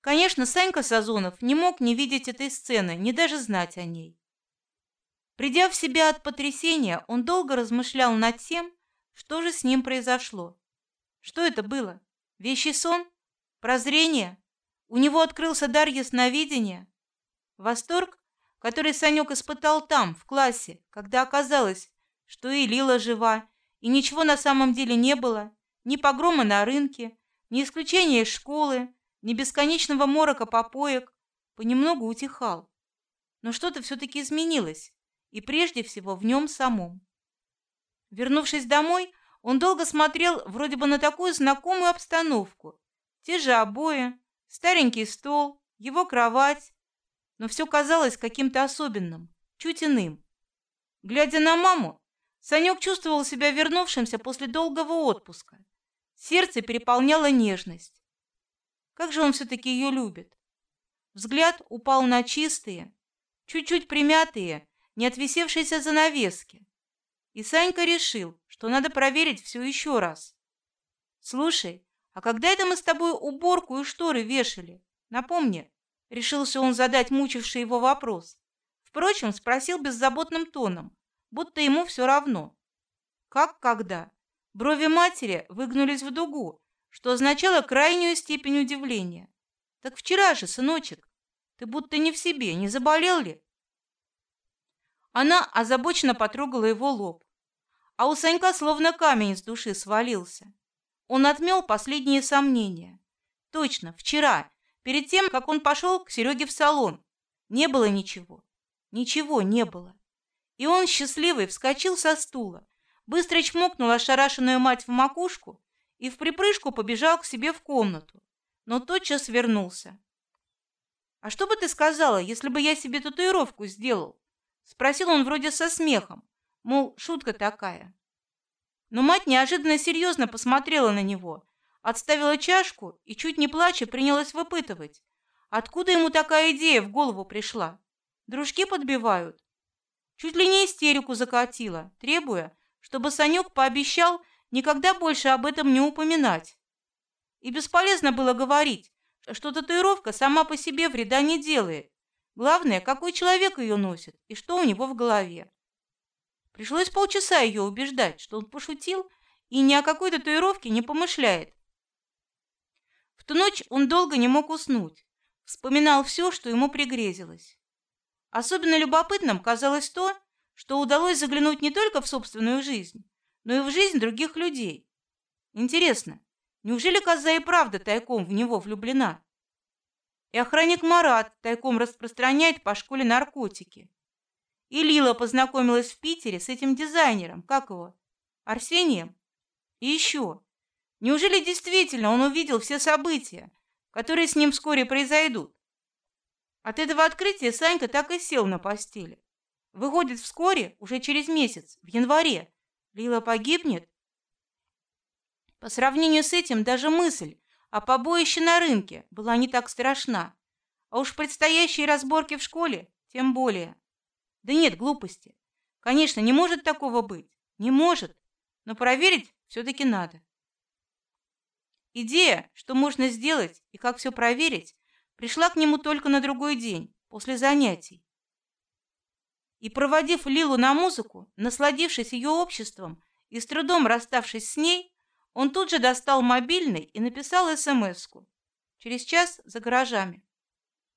Конечно, Санька Сазонов не мог не видеть этой сцены, не даже знать о ней. Придя в себя от потрясения, он долго размышлял над тем, что же с ним произошло. Что это было? Вещий сон? Прозрение? У него открылся дар ясновидения? Восторг, который Санек испытал там, в классе, когда оказалось, что и Лила жива, и ничего на самом деле не было, ни погрома на рынке, ни исключения из школы, ни бесконечного морока попоек, понемногу утихал. Но что-то все-таки изменилось, и прежде всего в нем самом. Вернувшись домой, он долго смотрел вроде бы на такую знакомую обстановку. Те же обои, старенький стол, его кровать, но все казалось каким-то особенным, чуть иным. Глядя на маму, Санек чувствовал себя вернувшимся после долгого отпуска. Сердце переполняло нежность. Как же он все-таки ее любит. Взгляд упал на чистые, чуть-чуть примятые, не отвисевшиеся занавески. И Санька решил, что надо проверить все еще раз. Слушай, а когда это мы с тобой уборку и шторы вешали? Напомни. Решился он задать мучивший его вопрос. Впрочем, спросил беззаботным тоном, будто ему все равно. Как когда? Брови матери выгнулись в дугу, что означало крайнюю степень удивления. Так вчера же, сыночек, ты будто не в себе, не заболел ли? Она озабоченно потрогала его лоб, а у Санька словно камень с души свалился. Он отмел последние сомнения. Точно, вчера, перед тем, как он пошел к Сереге в салон, не было ничего, ничего не было. И он счастливый вскочил со стула, быстро чмокнул ошарашенную мать в макушку и в припрыжку побежал к себе в комнату, но тотчас вернулся. А что бы ты сказала, если бы я себе татуировку сделал? спросил он вроде со смехом, мол, шутка такая. Но мать неожиданно серьезно посмотрела на него, отставила чашку и чуть не плача принялась выпытывать, откуда ему такая идея в голову пришла. Дружки подбивают. Чуть ли не истерику закатила, требуя, чтобы Санек пообещал никогда больше об этом не упоминать. И бесполезно было говорить, что татуировка сама по себе вреда не делает. Главное, какой человек ее носит и что у него в голове. Пришлось полчаса ее убеждать, что он пошутил и ни о какой татуировке не помышляет. В ту ночь он долго не мог уснуть, вспоминал все, что ему пригрезилось. Особенно любопытным казалось то, что удалось заглянуть не только в собственную жизнь, но и в жизнь других людей. Интересно, неужели коза и правда тайком в него влюблена? И охранник Марат тайком распространяет по школе наркотики. И Лила познакомилась в Питере с этим дизайнером, как его, Арсением. И еще, неужели действительно он увидел все события, которые с ним вскоре произойдут? От этого открытия Санька так и сел на постели. Выходит, вскоре, уже через месяц, в январе, Лила погибнет. По сравнению с этим даже мысль о побоище на рынке была не так страшна, а уж предстоящие разборки в школе тем более. Да нет глупости. Конечно, не может такого быть, не может, но проверить все-таки надо. Идея, что можно сделать и как все проверить, пришла к нему только на другой день после занятий. И проводив Лилу на музыку, насладившись ее обществом и с трудом расставшись с ней, он тут же достал мобильный и написал СМСку. Через час за гаражами.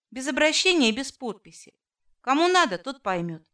Без обращения и без подписи. Кому надо, тот поймет.